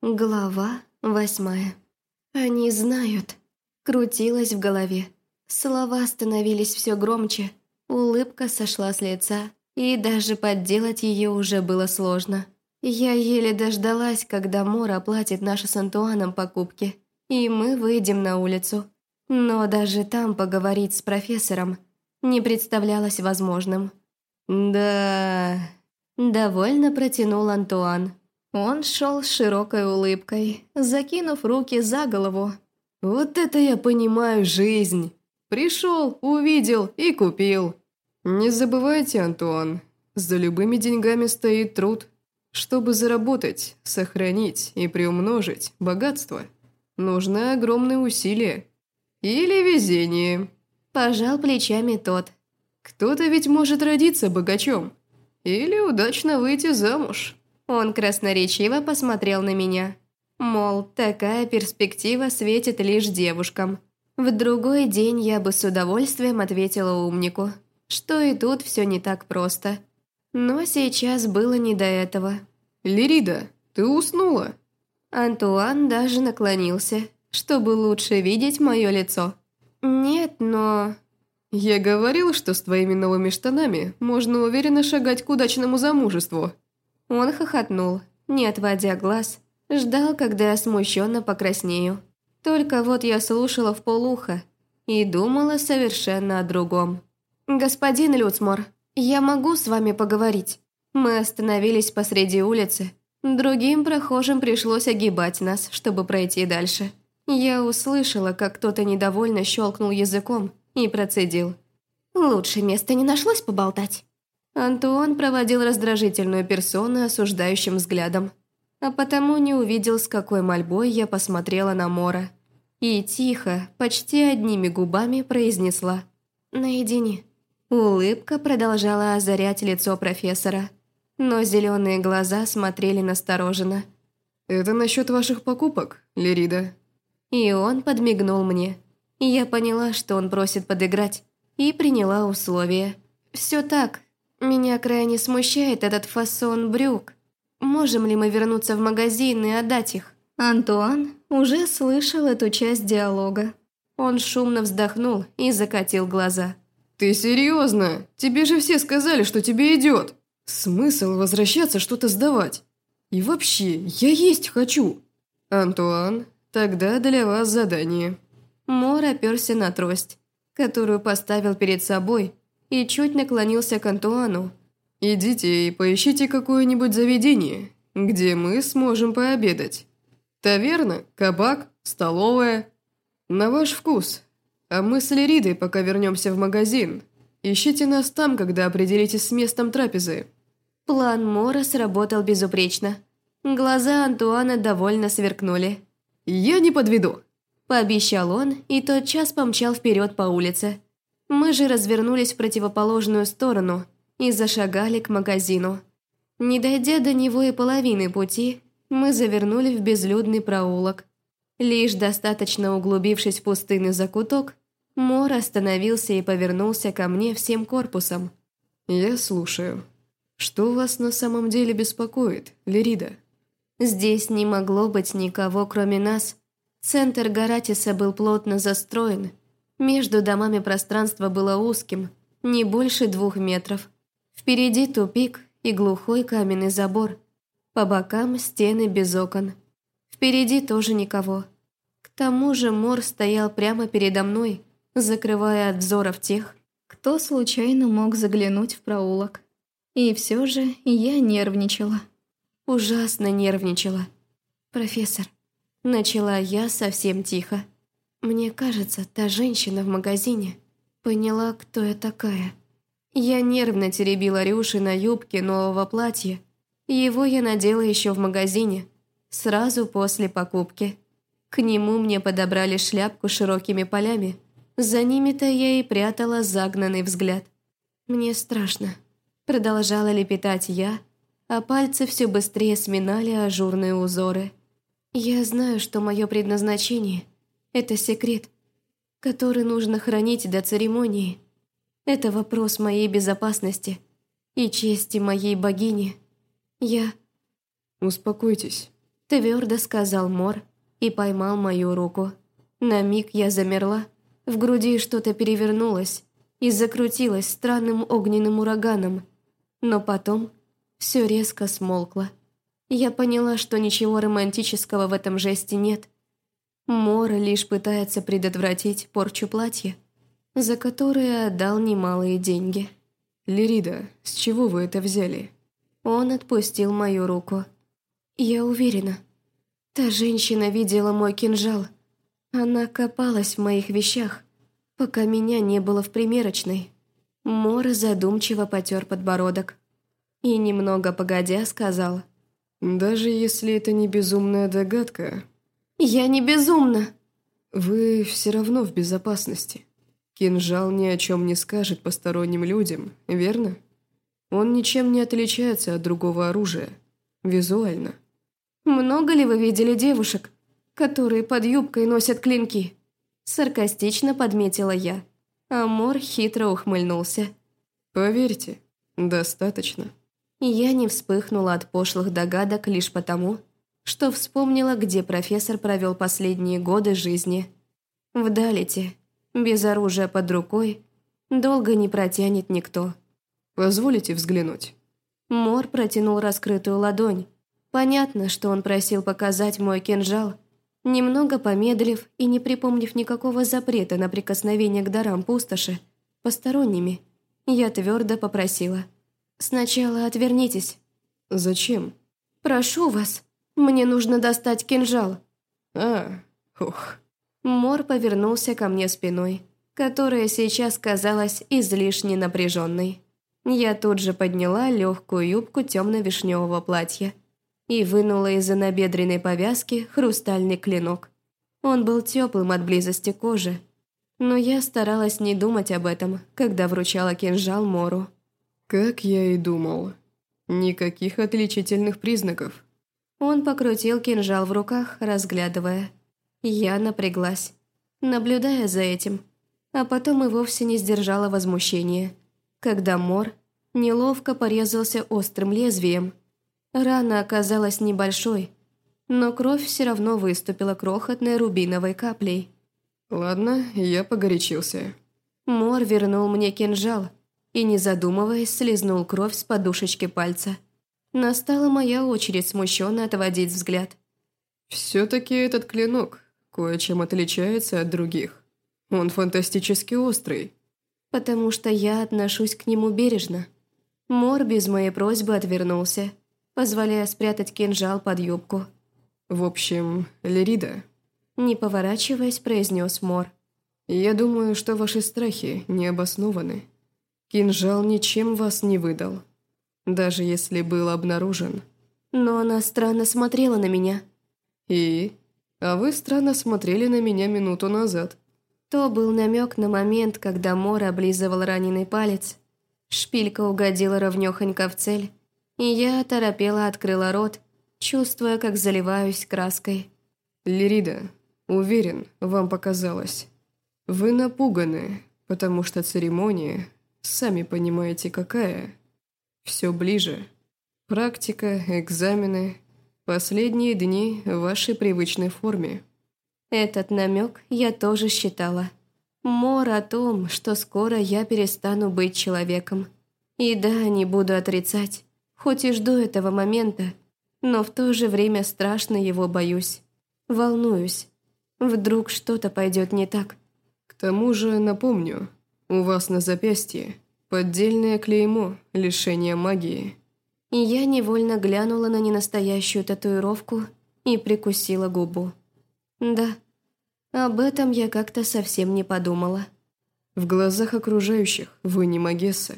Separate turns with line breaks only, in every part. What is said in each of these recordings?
Глава восьмая. Они знают. Крутилась в голове. Слова становились все громче. Улыбка сошла с лица, и даже подделать ее уже было сложно. Я еле дождалась, когда Мор оплатит наши с Антуаном покупки, и мы выйдем на улицу. Но даже там поговорить с профессором не представлялось возможным. «Да...» – довольно протянул Антуан. Он шел с широкой улыбкой, закинув руки за голову. «Вот это я понимаю жизнь! Пришел, увидел и купил!» «Не забывайте, Антуан, за любыми деньгами стоит труд. Чтобы заработать, сохранить и приумножить богатство, нужны огромные усилия. Или везение». Пожал плечами тот. «Кто-то ведь может родиться богачом. Или удачно выйти замуж». Он красноречиво посмотрел на меня. Мол, такая перспектива светит лишь девушкам. В другой день я бы с удовольствием ответила умнику, что и тут все не так просто. Но сейчас было не до этого.
«Лирида, ты уснула?»
Антуан даже наклонился, чтобы лучше видеть мое лицо. «Нет, но...»
«Я говорил, что с твоими новыми штанами можно уверенно шагать к удачному замужеству»,
он хохотнул, не отводя глаз, ждал, когда я смущенно покраснею. Только вот я слушала в полухо и думала совершенно о другом. «Господин Люцмор, я могу с вами поговорить?» Мы остановились посреди улицы. Другим прохожим пришлось огибать нас, чтобы пройти дальше. Я услышала, как кто-то недовольно щелкнул языком и процедил. «Лучше места не нашлось поболтать?» Антуан проводил раздражительную персону осуждающим взглядом, а потому не увидел, с какой мольбой я посмотрела на Мора. И тихо, почти одними губами произнесла «Наедине». Улыбка продолжала озарять лицо профессора, но зеленые глаза смотрели настороженно.
«Это насчет ваших покупок, Лерида?»
И он подмигнул мне. Я поняла, что он просит подыграть, и приняла условия. «Все так, меня крайне смущает этот фасон брюк. Можем ли мы вернуться в магазин и отдать их? Антуан уже слышал эту часть диалога. Он шумно вздохнул и закатил глаза.
«Ты серьезно? Тебе же все сказали, что тебе идет. Смысл возвращаться что-то сдавать? И вообще, я есть хочу!» «Антуан, тогда для вас задание».
Мор оперся на трость, которую поставил перед собой и чуть наклонился к Антуану.
«Идите и поищите какое-нибудь заведение, где мы сможем пообедать. Таверна, кабак, столовая. На ваш вкус. А мы с Леридой пока вернемся в магазин. Ищите нас там, когда определитесь с местом трапезы».
План Мора сработал безупречно. Глаза Антуана довольно сверкнули.
«Я не подведу», –
пообещал он и тотчас помчал вперед по улице. Мы же развернулись в противоположную сторону и зашагали к магазину. Не дойдя до него и половины пути, мы завернули в безлюдный проулок. Лишь достаточно углубившись в пустынный закуток, Мор остановился и повернулся ко мне всем корпусом.
«Я слушаю. Что вас на самом деле беспокоит, Лерида?»
Здесь не могло быть никого, кроме нас. Центр Гаратиса был плотно застроен, между домами пространство было узким, не больше двух метров. Впереди тупик и глухой каменный забор. По бокам стены без окон. Впереди тоже никого. К тому же Мор стоял прямо передо мной, закрывая от взоров тех, кто случайно мог заглянуть в проулок. И все же я нервничала. Ужасно нервничала. «Профессор», — начала я совсем тихо. Мне кажется, та женщина в магазине поняла, кто я такая. Я нервно теребила рюши на юбке нового платья. Его я надела еще в магазине, сразу после покупки. К нему мне подобрали шляпку широкими полями. За ними-то я и прятала загнанный взгляд. «Мне страшно», — продолжала лепетать я, а пальцы все быстрее сминали ажурные узоры. «Я знаю, что мое предназначение — это секрет, который нужно хранить до церемонии. Это вопрос моей безопасности и чести моей богини. Я...
Успокойтесь.
твердо сказал Мор и поймал мою руку. На миг я замерла, в груди что-то перевернулось и закрутилось странным огненным ураганом, но потом все резко смолкло. Я поняла, что ничего романтического в этом жесте нет. Мор лишь пытается предотвратить порчу платья, за которое отдал немалые деньги.
«Лирида, с чего вы это взяли?»
Он отпустил мою руку. «Я уверена. Та женщина видела мой кинжал. Она копалась в моих вещах, пока меня не было в примерочной». Мора задумчиво потер подбородок. И немного погодя сказал.
«Даже если это не безумная догадка...»
«Я не безумна!»
«Вы все равно в безопасности. Кинжал ни о чем не скажет посторонним людям, верно?» Он ничем не отличается от другого оружия. Визуально.
«Много ли вы видели девушек, которые под юбкой носят клинки?» Саркастично подметила я. Амор хитро ухмыльнулся.
«Поверьте, достаточно».
Я не вспыхнула от пошлых догадок лишь потому, что вспомнила, где профессор провел последние годы жизни. В Далите, без оружия под рукой, долго не протянет никто.
Позволите взглянуть?»
Мор протянул раскрытую ладонь. Понятно, что он просил показать мой кинжал. Немного помедлив и не припомнив никакого запрета на прикосновение к дарам пустоши, посторонними, я твердо попросила. «Сначала отвернитесь».
«Зачем?»
«Прошу вас, мне нужно достать кинжал».
«А, ух».
Мор повернулся ко мне спиной, которая сейчас казалась излишне напряженной. Я тут же подняла легкую юбку темно-вишневого платья и вынула из-за набедренной повязки хрустальный клинок. Он был теплым от близости кожи, но я старалась не думать об этом, когда вручала кинжал Мору.
«Как я и думал. Никаких отличительных признаков».
Он покрутил кинжал в руках, разглядывая. Я напряглась, наблюдая за этим, а потом и вовсе не сдержала возмущения когда Мор неловко порезался острым лезвием. Рана оказалась небольшой, но кровь все равно выступила крохотной рубиновой каплей.
«Ладно, я погорячился».
Мор вернул мне кинжал и, не задумываясь, слезнул кровь с подушечки пальца. Настала моя очередь смущенно отводить взгляд.
«Все-таки этот клинок кое-чем отличается от других. Он фантастически острый
потому что я отношусь к нему бережно. Мор без моей просьбы отвернулся, позволяя спрятать кинжал под юбку.
«В общем, Лерида...»
Не поворачиваясь, произнес Мор.
«Я думаю, что ваши страхи не обоснованы. Кинжал ничем вас не выдал, даже если был обнаружен».
Но она странно смотрела на меня.
«И? А вы странно смотрели на меня минуту назад».
То был намек на момент, когда Мор облизывал раненый палец. Шпилька угодила ровнёхонько в цель, и я торопела открыла рот, чувствуя, как заливаюсь краской.
«Лирида, уверен, вам показалось. Вы напуганы, потому что церемония, сами понимаете, какая. Все ближе. Практика, экзамены, последние дни в вашей привычной форме».
Этот намек я тоже считала. Мор о том, что скоро я перестану быть человеком. И да, не буду отрицать, хоть и жду этого момента, но в то же время страшно его боюсь. Волнуюсь. Вдруг что-то пойдет не так.
К тому же, напомню, у вас на запястье поддельное клеймо лишения магии.
И я невольно глянула на ненастоящую татуировку и прикусила губу. Да, об этом я как-то совсем не подумала.
В глазах окружающих вы не Магесса.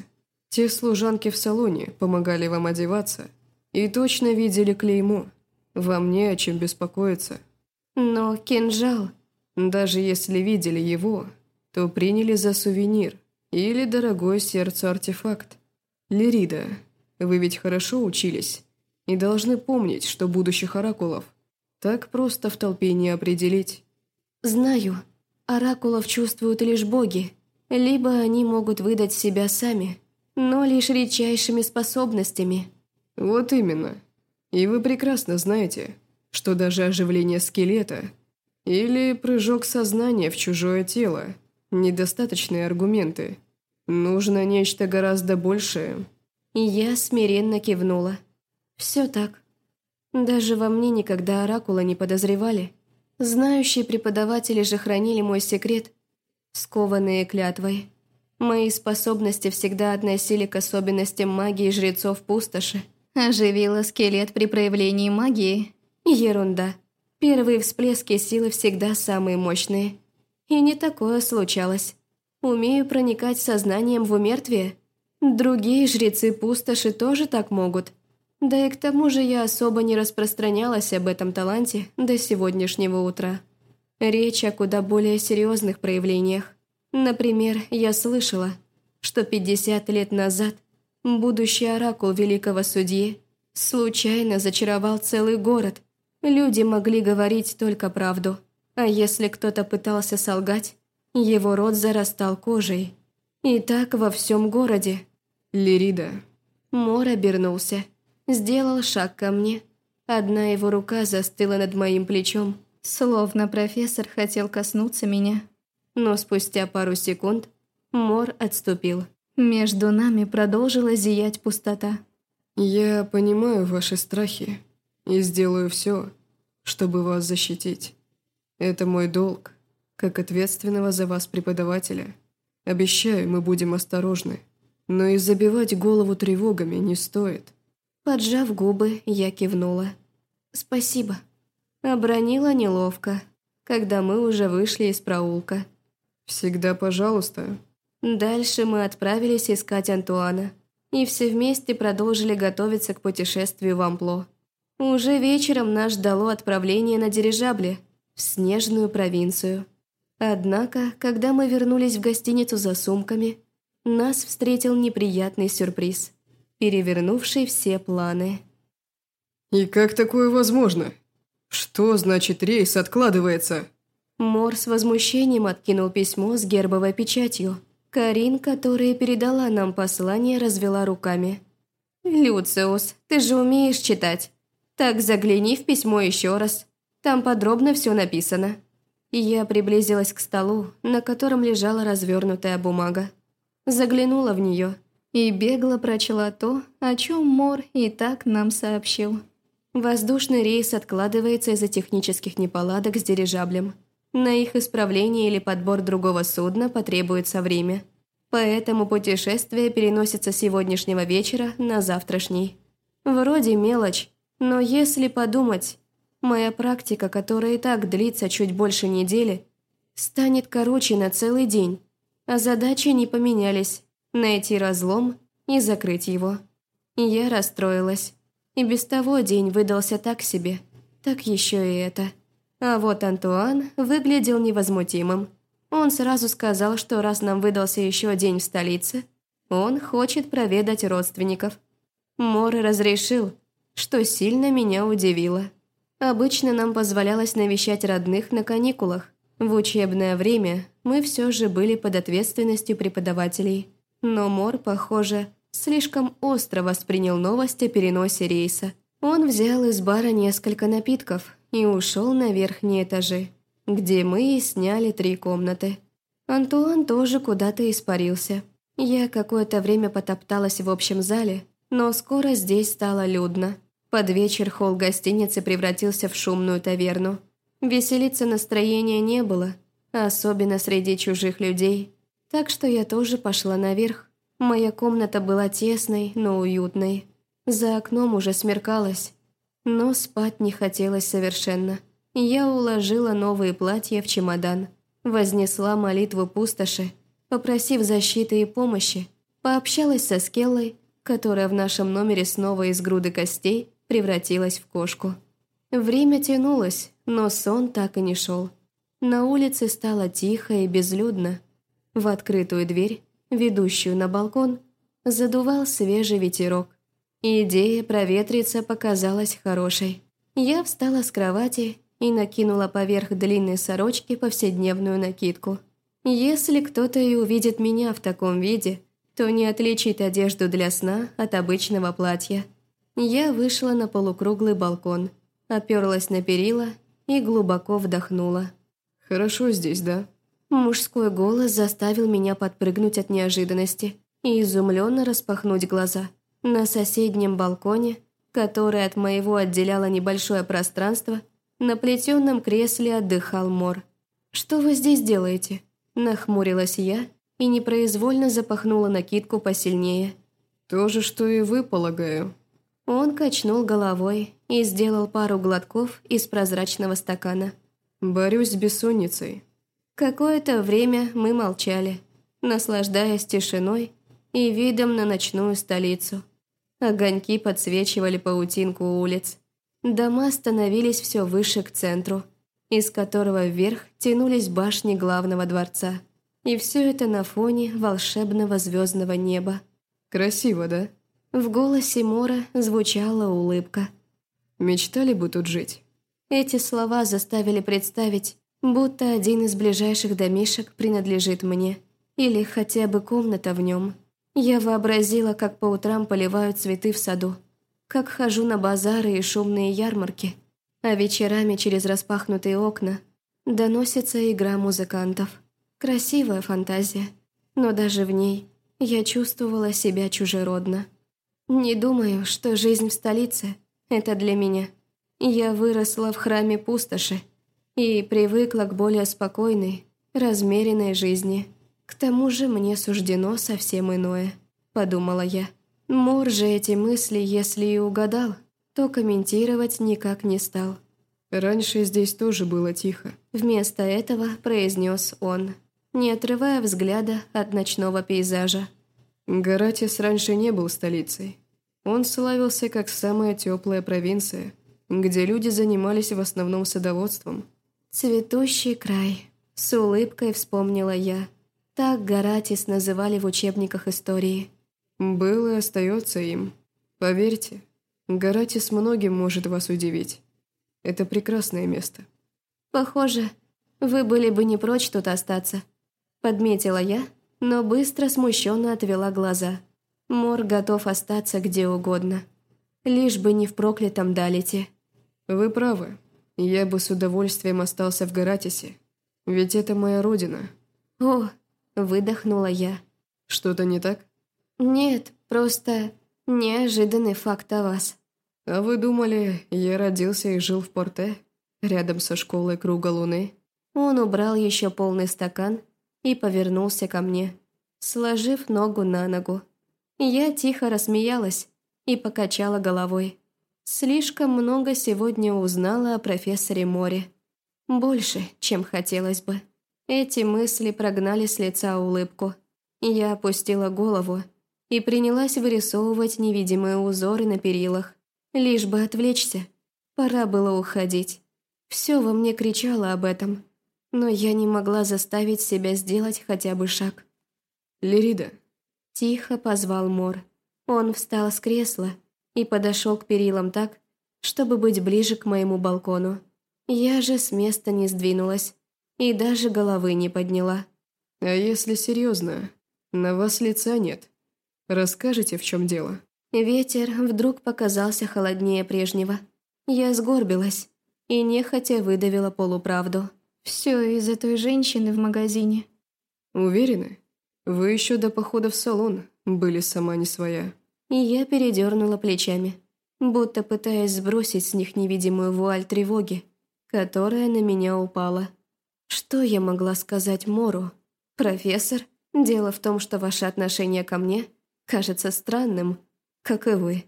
Те служанки в салоне помогали вам одеваться и точно видели клеймо. Вам не о чем беспокоиться.
Но кинжал...
Даже если видели его, то приняли за сувенир или дорогой сердцу артефакт. Лирида, вы ведь хорошо учились и должны помнить, что будущих оракулов так просто в толпе не определить.
Знаю, оракулов чувствуют лишь боги, либо они могут выдать себя сами, но лишь редчайшими способностями.
Вот именно. И вы прекрасно знаете, что даже оживление скелета или прыжок сознания в чужое тело – недостаточные аргументы. Нужно нечто гораздо большее.
И я смиренно кивнула. Все так. Даже во мне никогда оракула не подозревали. Знающие преподаватели же хранили мой секрет, скованные клятвой. Мои способности всегда относили к особенностям магии жрецов пустоши. Оживила скелет при проявлении магии. Ерунда. Первые всплески силы всегда самые мощные. И не такое случалось. Умею проникать сознанием в умертвие. Другие жрецы пустоши тоже так могут. Да и к тому же я особо не распространялась об этом таланте до сегодняшнего утра. Речь о куда более серьезных проявлениях. Например, я слышала, что 50 лет назад будущий оракул великого судьи случайно зачаровал целый город. Люди могли говорить только правду, а если кто-то пытался солгать, его рот зарастал кожей. И так во всем городе.
Лирида.
Мор обернулся, сделал шаг ко мне. Одна его рука застыла над моим плечом, словно профессор хотел коснуться меня но спустя пару секунд Мор отступил. Между нами продолжила зиять пустота.
«Я понимаю ваши страхи и сделаю все, чтобы вас защитить. Это мой долг, как ответственного за вас преподавателя. Обещаю, мы будем осторожны, но и забивать голову тревогами не стоит».
Поджав губы, я кивнула. «Спасибо». Обронила неловко, когда мы уже вышли из проулка.
«Всегда пожалуйста».
Дальше мы отправились искать Антуана. И все вместе продолжили готовиться к путешествию в Ампло. Уже вечером нас ждало отправление на дирижабле в снежную провинцию. Однако, когда мы вернулись в гостиницу за сумками, нас встретил неприятный сюрприз, перевернувший все планы.
«И как такое возможно? Что значит рейс откладывается?»
Мор с возмущением откинул письмо с гербовой печатью. Карин, которая передала нам послание, развела руками. «Люциус, ты же умеешь читать. Так загляни в письмо еще раз. Там подробно все написано». Я приблизилась к столу, на котором лежала развернутая бумага. Заглянула в нее и бегло прочла то, о чем Мор и так нам сообщил. Воздушный рейс откладывается из-за технических неполадок с дирижаблем. На их исправление или подбор другого судна потребуется время. Поэтому путешествие переносится с сегодняшнего вечера на завтрашний. Вроде мелочь, но если подумать, моя практика, которая и так длится чуть больше недели, станет короче на целый день, а задачи не поменялись – найти разлом и закрыть его. Я расстроилась. И без того день выдался так себе, так еще и это – а вот Антуан выглядел невозмутимым. Он сразу сказал, что раз нам выдался еще день в столице, он хочет проведать родственников. Мор разрешил, что сильно меня удивило. Обычно нам позволялось навещать родных на каникулах. В учебное время мы все же были под ответственностью преподавателей. Но Мор, похоже, слишком остро воспринял новость о переносе рейса. Он взял из бара несколько напитков, и ушел на верхние этажи, где мы и сняли три комнаты. Антуан тоже куда-то испарился. Я какое-то время потопталась в общем зале, но скоро здесь стало людно. Под вечер холл гостиницы превратился в шумную таверну. Веселиться настроения не было, особенно среди чужих людей. Так что я тоже пошла наверх. Моя комната была тесной, но уютной. За окном уже смеркалось, но спать не хотелось совершенно. Я уложила новые платья в чемодан, вознесла молитву пустоши, попросив защиты и помощи, пообщалась со Скеллой, которая в нашем номере снова из груды костей превратилась в кошку. Время тянулось, но сон так и не шел. На улице стало тихо и безлюдно. В открытую дверь, ведущую на балкон, задувал свежий ветерок. Идея проветриться показалась хорошей. Я встала с кровати и накинула поверх длинной сорочки повседневную накидку. Если кто-то и увидит меня в таком виде, то не отличит одежду для сна от обычного платья. Я вышла на полукруглый балкон. оперлась на перила и глубоко вдохнула.
«Хорошо здесь, да?»
Мужской голос заставил меня подпрыгнуть от неожиданности и изумленно распахнуть глаза. На соседнем балконе, который от моего отделяло небольшое пространство, на плетеном кресле отдыхал Мор. «Что вы здесь делаете?» Нахмурилась я и непроизвольно запахнула накидку посильнее.
«То же, что и вы, полагаю».
Он качнул головой и сделал пару глотков из прозрачного стакана.
«Борюсь с бессонницей».
Какое-то время мы молчали, наслаждаясь тишиной и видом на ночную столицу. Огоньки подсвечивали паутинку улиц. Дома становились все выше к центру, из которого вверх тянулись башни главного дворца. И все это на фоне волшебного звездного неба.
«Красиво, да?»
В голосе Мора звучала улыбка.
«Мечтали бы тут жить?»
Эти слова заставили представить, будто один из ближайших домишек принадлежит мне, или хотя бы комната в нем. Я вообразила, как по утрам поливают цветы в саду, как хожу на базары и шумные ярмарки, а вечерами через распахнутые окна доносится игра музыкантов. Красивая фантазия, но даже в ней я чувствовала себя чужеродно. Не думаю, что жизнь в столице – это для меня. Я выросла в храме пустоши и привыкла к более спокойной, размеренной жизни. К тому же мне суждено совсем иное, подумала я. Мор же эти мысли, если и угадал, то комментировать никак не стал.
«Раньше здесь тоже было тихо», —
вместо этого произнес он, не отрывая взгляда от ночного пейзажа.
Гаратис раньше не был столицей. Он славился как самая теплая провинция, где люди занимались в основном садоводством.
«Цветущий край», — с улыбкой вспомнила я. Так Гаратис называли в учебниках истории.
Был и остается им. Поверьте, Гаратис многим может вас удивить. Это прекрасное место.
Похоже, вы были бы не прочь тут остаться. Подметила я, но быстро смущенно отвела глаза. Мор готов остаться где угодно. Лишь бы не в проклятом Далите.
Вы правы. Я бы с удовольствием остался в Гаратисе. Ведь это моя родина.
О, выдохнула я.
Что-то не так?
«Нет, просто неожиданный факт о вас».
«А вы думали, я родился и жил в Порте, рядом со школой Круга Луны?»
Он убрал еще полный стакан и повернулся ко мне, сложив ногу на ногу. Я тихо рассмеялась и покачала головой. Слишком много сегодня узнала о профессоре Море. Больше, чем хотелось бы. Эти мысли прогнали с лица улыбку. Я опустила голову и принялась вырисовывать невидимые узоры на перилах, лишь бы отвлечься. Пора было уходить. Все во мне кричало об этом, но я не могла заставить себя сделать хотя бы шаг.
«Лирида!»
Тихо позвал Мор. Он встал с кресла и подошел к перилам так, чтобы быть ближе к моему балкону. Я же с места не сдвинулась и даже головы не подняла.
«А если серьезно, на вас лица нет. Расскажите, в чем дело?»
Ветер вдруг показался холоднее прежнего. Я сгорбилась и нехотя выдавила полуправду. Все из-за той женщины в магазине.
«Уверены? Вы еще до похода в салон были сама не своя».
И я передернула плечами, будто пытаясь сбросить с них невидимую вуаль тревоги, которая на меня упала. Что я могла сказать Мору? «Профессор, дело в том, что ваше отношение ко мне – кажется странным, как и вы.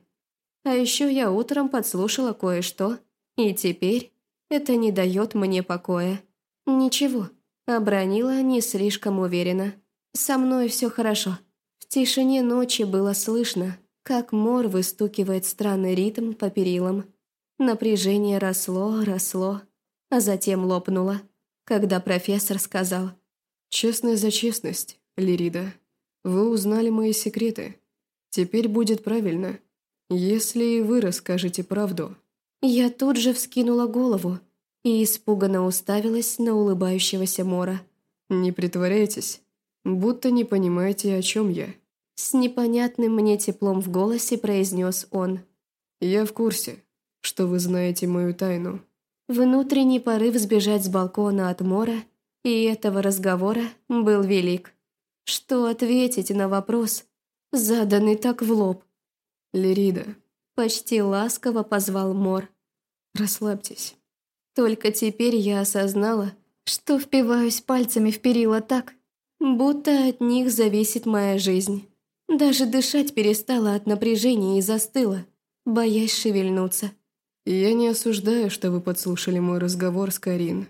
А еще я утром подслушала кое-что, и теперь это не дает мне покоя. Ничего, обронила не слишком уверенно. Со мной все хорошо. В тишине ночи было слышно, как мор выстукивает странный ритм по перилам. Напряжение росло, росло, а затем лопнуло, когда профессор сказал
«Честная за честность, Лирида». Вы узнали мои секреты. Теперь будет правильно, если и вы расскажете правду».
Я тут же вскинула голову и испуганно уставилась на улыбающегося Мора.
«Не притворяйтесь, будто не понимаете, о чем я».
С непонятным мне теплом в голосе произнес он.
«Я в курсе. что вы знаете мою тайну.
Внутренний порыв сбежать с балкона от Мора и этого разговора был велик. Что ответить на вопрос, заданный так в лоб?
Лирида.
Почти ласково позвал Мор.
Расслабьтесь.
Только теперь я осознала, что впиваюсь пальцами в перила так, будто от них зависит моя жизнь. Даже дышать перестала от напряжения и застыла, боясь шевельнуться.
Я не осуждаю, что вы подслушали мой разговор с Карин.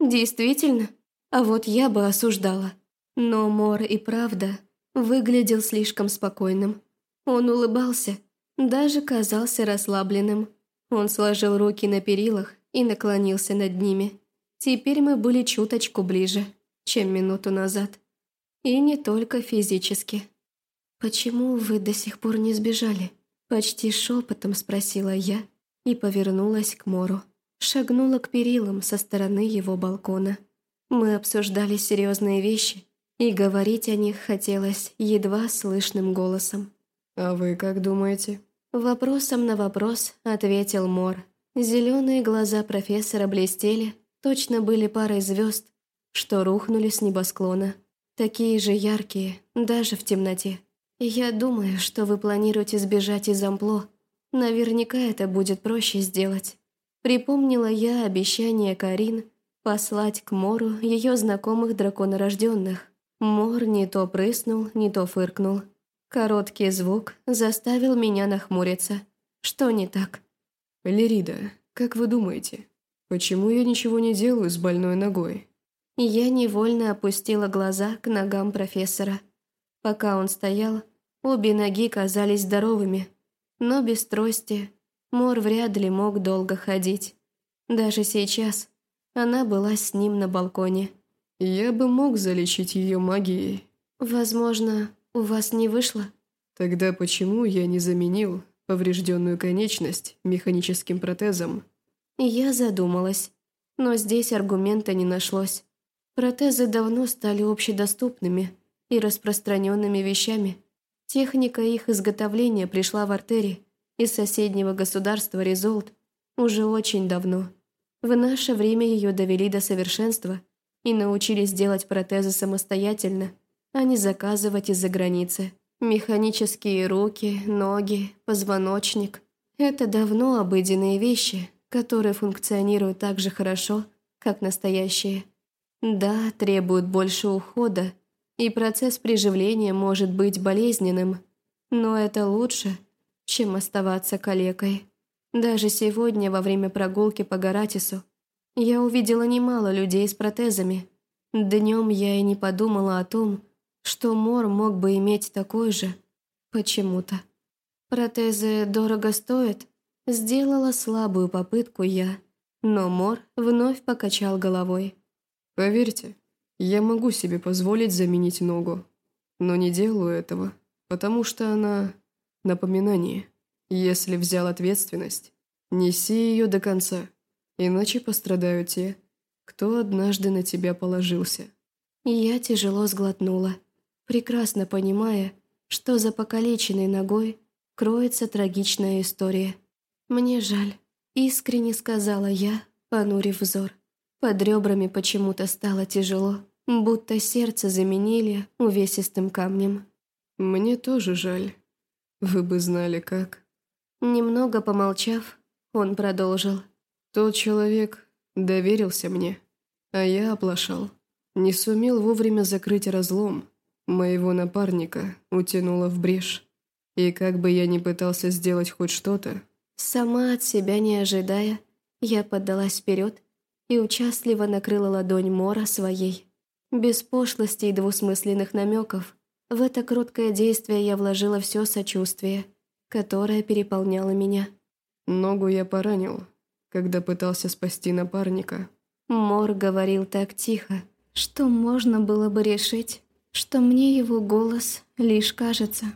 Действительно? А вот я бы осуждала. Но Мор и правда выглядел слишком спокойным. Он улыбался, даже казался расслабленным. Он сложил руки на перилах и наклонился над ними. Теперь мы были чуточку ближе, чем минуту назад. И не только физически. «Почему вы до сих пор не сбежали?» Почти шепотом спросила я и повернулась к Мору. Шагнула к перилам со стороны его балкона. Мы обсуждали серьезные вещи, и говорить о них хотелось едва слышным голосом.
«А вы как думаете?»
Вопросом на вопрос ответил Мор. Зеленые глаза профессора блестели, точно были парой звезд, что рухнули с небосклона. Такие же яркие, даже в темноте. «Я думаю, что вы планируете сбежать из Ампло. Наверняка это будет проще сделать». Припомнила я обещание Карин послать к Мору ее знакомых драконорожденных. Мор не то прыснул, не то фыркнул. Короткий звук заставил меня нахмуриться. Что не так?
«Лирида, как вы думаете, почему я ничего не делаю с больной ногой?»
Я невольно опустила глаза к ногам профессора. Пока он стоял, обе ноги казались здоровыми, но без трости Мор вряд ли мог долго ходить. Даже сейчас она была с ним на балконе.
Я бы мог залечить ее магией.
Возможно, у вас не вышло?
Тогда почему я не заменил поврежденную конечность механическим протезом?
Я задумалась, но здесь аргумента не нашлось. Протезы давно стали общедоступными и распространенными вещами. Техника их изготовления пришла в артерии из соседнего государства Резолт уже очень давно. В наше время ее довели до совершенства и научились делать протезы самостоятельно, а не заказывать из-за границы. Механические руки, ноги, позвоночник – это давно обыденные вещи, которые функционируют так же хорошо, как настоящие. Да, требуют больше ухода, и процесс приживления может быть болезненным, но это лучше, чем оставаться калекой. Даже сегодня, во время прогулки по Гаратису, я увидела немало людей с протезами. Днем я и не подумала о том, что Мор мог бы иметь такой же. Почему-то. Протезы дорого стоят. Сделала слабую попытку я, но Мор вновь покачал головой.
Поверьте, я могу себе позволить заменить ногу, но не делаю этого, потому что она напоминание. Если взял ответственность, неси ее до конца, иначе пострадают те, кто однажды на тебя положился.
Я тяжело сглотнула, прекрасно понимая, что за покалеченной ногой кроется трагичная история. «Мне жаль», — искренне сказала я, понурив взор. Под ребрами почему-то стало тяжело, будто сердце заменили увесистым камнем.
«Мне тоже жаль. Вы бы знали, как...»
Немного помолчав, он продолжил.
«Тот человек доверился мне, а я оплошал. Не сумел вовремя закрыть разлом. Моего напарника утянуло в брешь. И как бы я ни пытался сделать хоть что-то...»
Сама от себя не ожидая, я поддалась вперед и участливо накрыла ладонь Мора своей. Без пошлости и двусмысленных намеков в это кроткое действие я вложила все сочувствие – которая переполняла меня.
Ногу я поранил, когда пытался спасти напарника.
Мор говорил так тихо, что можно было бы решить, что мне его голос лишь кажется.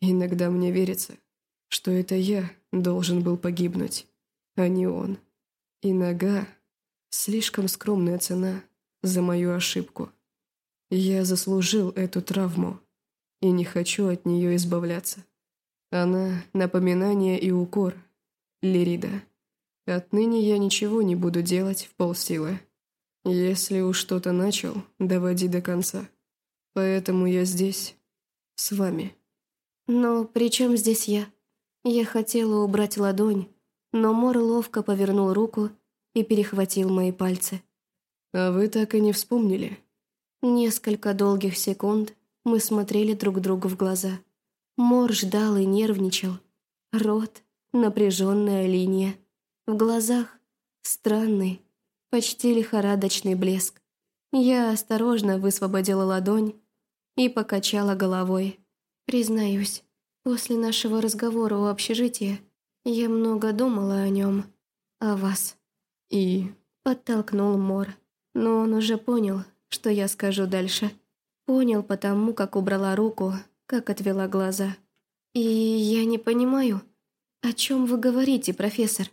Иногда мне верится, что это я должен был погибнуть, а не он. И нога — слишком скромная цена за мою ошибку. Я заслужил эту травму и не хочу от нее избавляться. Она — напоминание и укор. Лирида. Отныне я ничего не буду делать в полсилы. Если уж что-то начал, доводи до конца. Поэтому я здесь, с вами.
Но при чем здесь я? Я хотела убрать ладонь, но Мор ловко повернул руку и перехватил мои пальцы.
А вы так и не вспомнили?
Несколько долгих секунд мы смотрели друг другу в глаза. Мор ждал и нервничал. Рот, напряженная линия. В глазах странный, почти лихорадочный блеск. Я осторожно высвободила ладонь и покачала головой. Признаюсь, после нашего разговора у общежития я много думала о нем, о вас.
И
подтолкнул Мор, но он уже понял, что я скажу дальше. Понял потому, как убрала руку, как отвела глаза. И я не понимаю, о чем вы говорите, профессор.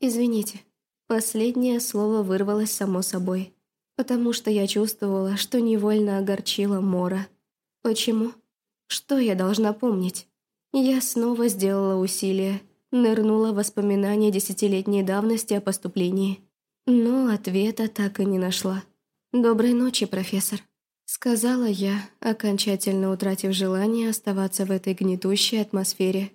Извините. Последнее слово вырвалось само собой, потому что я чувствовала, что невольно огорчила Мора. Почему? Что я должна помнить? Я снова сделала усилие, нырнула в воспоминания десятилетней давности о поступлении. Но ответа так и не нашла. «Доброй ночи, профессор», — сказала я, окончательно утратив желание оставаться в этой гнетущей атмосфере.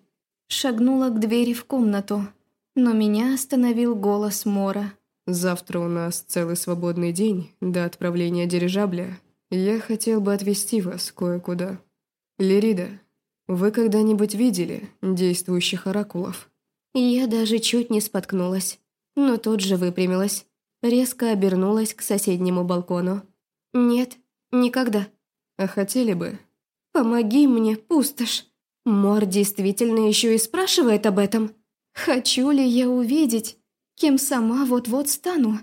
Шагнула к двери в комнату, но меня остановил голос Мора.
«Завтра у нас целый свободный день до отправления дирижабля. Я хотел бы отвезти вас кое-куда. Лирида, вы когда-нибудь видели действующих оракулов?»
Я даже чуть не споткнулась, но тут же выпрямилась. Резко обернулась к соседнему балкону. «Нет, никогда».
«А хотели бы?»
«Помоги мне, пустошь!» Мор действительно еще и спрашивает об этом. Хочу ли я увидеть, кем сама вот-вот стану?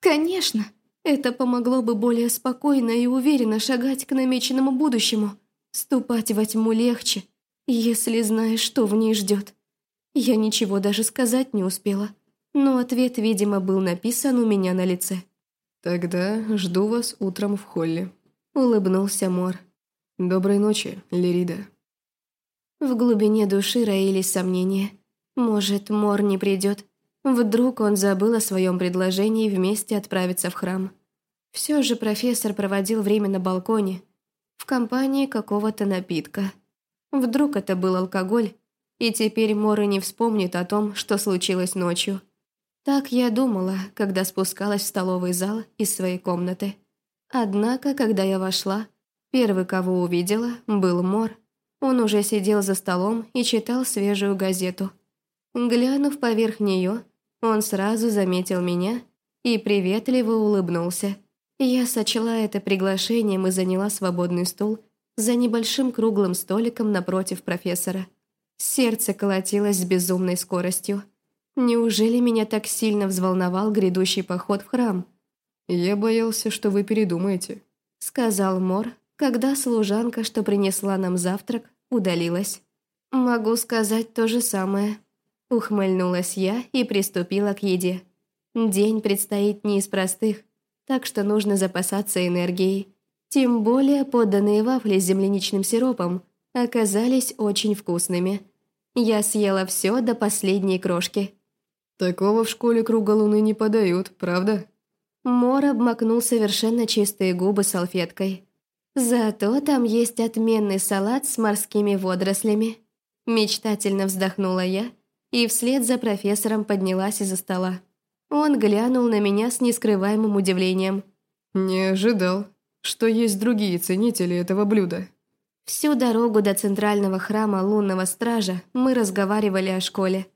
Конечно, это помогло бы более спокойно и уверенно шагать к намеченному будущему. Ступать во тьму легче, если знаешь, что в ней ждет. Я ничего даже сказать не успела, но ответ, видимо, был написан у меня на лице.
«Тогда жду вас утром в холле», —
улыбнулся Мор.
«Доброй ночи, Лирида».
В глубине души роились сомнения — может, Мор не придет. Вдруг он забыл о своем предложении вместе отправиться в храм. Все же профессор проводил время на балконе, в компании какого-то напитка. Вдруг это был алкоголь, и теперь Мора не вспомнит о том, что случилось ночью. Так я думала, когда спускалась в столовый зал из своей комнаты. Однако, когда я вошла, первый, кого увидела, был Мор. Он уже сидел за столом и читал свежую газету – Глянув поверх нее, он сразу заметил меня и приветливо улыбнулся. Я сочла это приглашением и заняла свободный стул за небольшим круглым столиком напротив профессора. Сердце колотилось с безумной скоростью. Неужели меня так сильно взволновал грядущий поход в храм?
«Я боялся, что вы передумаете», —
сказал Мор, когда служанка, что принесла нам завтрак, удалилась. «Могу сказать то же самое», Ухмыльнулась я и приступила к еде. День предстоит не из простых, так что нужно запасаться энергией. Тем более поданные вафли с земляничным сиропом оказались очень вкусными. Я съела все до последней крошки.
«Такого в школе круга луны не подают, правда?»
Мор обмакнул совершенно чистые губы салфеткой. «Зато там есть отменный салат с морскими водорослями». Мечтательно вздохнула я и вслед за профессором поднялась из-за стола. Он глянул на меня с нескрываемым удивлением.
«Не ожидал, что есть другие ценители этого блюда».
Всю дорогу до центрального храма лунного стража мы разговаривали о школе.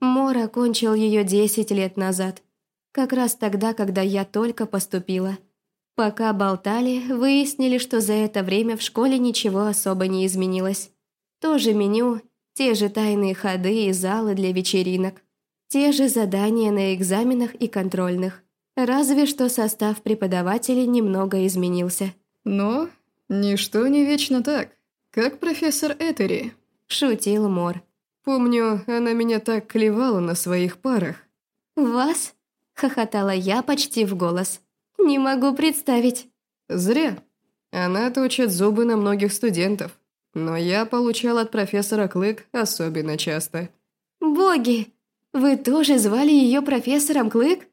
Мор окончил ее десять лет назад, как раз тогда, когда я только поступила. Пока болтали, выяснили, что за это время в школе ничего особо не изменилось. То же меню, те же тайные ходы и залы для вечеринок. Те же задания на экзаменах и контрольных. Разве что состав преподавателей немного изменился.
Но ничто не вечно так, как профессор Этери.
Шутил Мор.
Помню, она меня так клевала на своих парах.
«Вас?» – хохотала я почти в голос. «Не могу представить».
«Зря. Она точит зубы на многих студентов. Но я получал от профессора Клык особенно часто.
«Боги! Вы тоже звали ее профессором Клык?»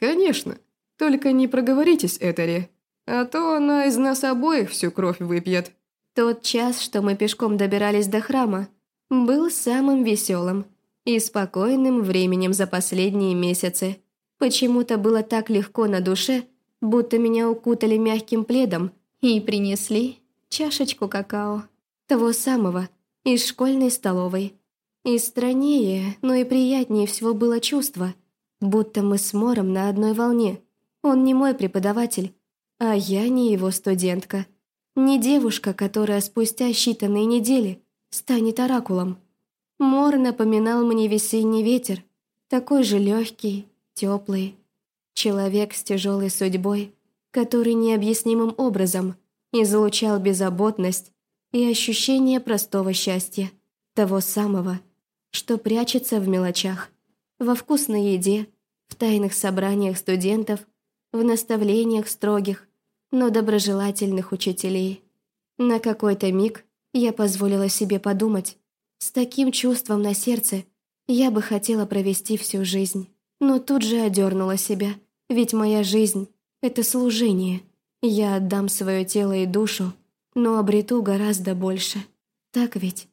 «Конечно. Только не проговоритесь, Этери, а то она из нас обоих всю кровь выпьет».
Тот час, что мы пешком добирались до храма, был самым веселым и спокойным временем за последние месяцы. Почему-то было так легко на душе, будто меня укутали мягким пледом и принесли чашечку какао. Того самого, из школьной столовой. И страннее, но и приятнее всего было чувство, будто мы с Мором на одной волне. Он не мой преподаватель, а я не его студентка. Не девушка, которая спустя считанные недели станет оракулом. Мор напоминал мне весенний ветер, такой же легкий, теплый. Человек с тяжелой судьбой, который необъяснимым образом излучал беззаботность и ощущение простого счастья, того самого, что прячется в мелочах, во вкусной еде, в тайных собраниях студентов, в наставлениях строгих, но доброжелательных учителей. На какой-то миг я позволила себе подумать, с таким чувством на сердце я бы хотела провести всю жизнь. Но тут же одернула себя, ведь моя жизнь — это служение. Я отдам свое тело и душу, но обрету гораздо больше. Так ведь?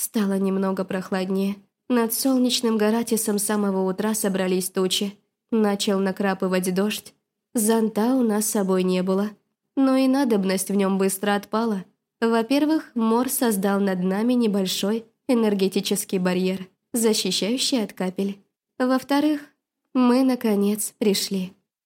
Стало немного прохладнее. Над солнечным Гаратисом с самого утра собрались тучи. Начал накрапывать дождь. Зонта у нас с собой не было но и надобность в нем быстро отпала. Во-первых, Мор создал над нами небольшой энергетический барьер, защищающий от капель. Во-вторых, мы, наконец, пришли.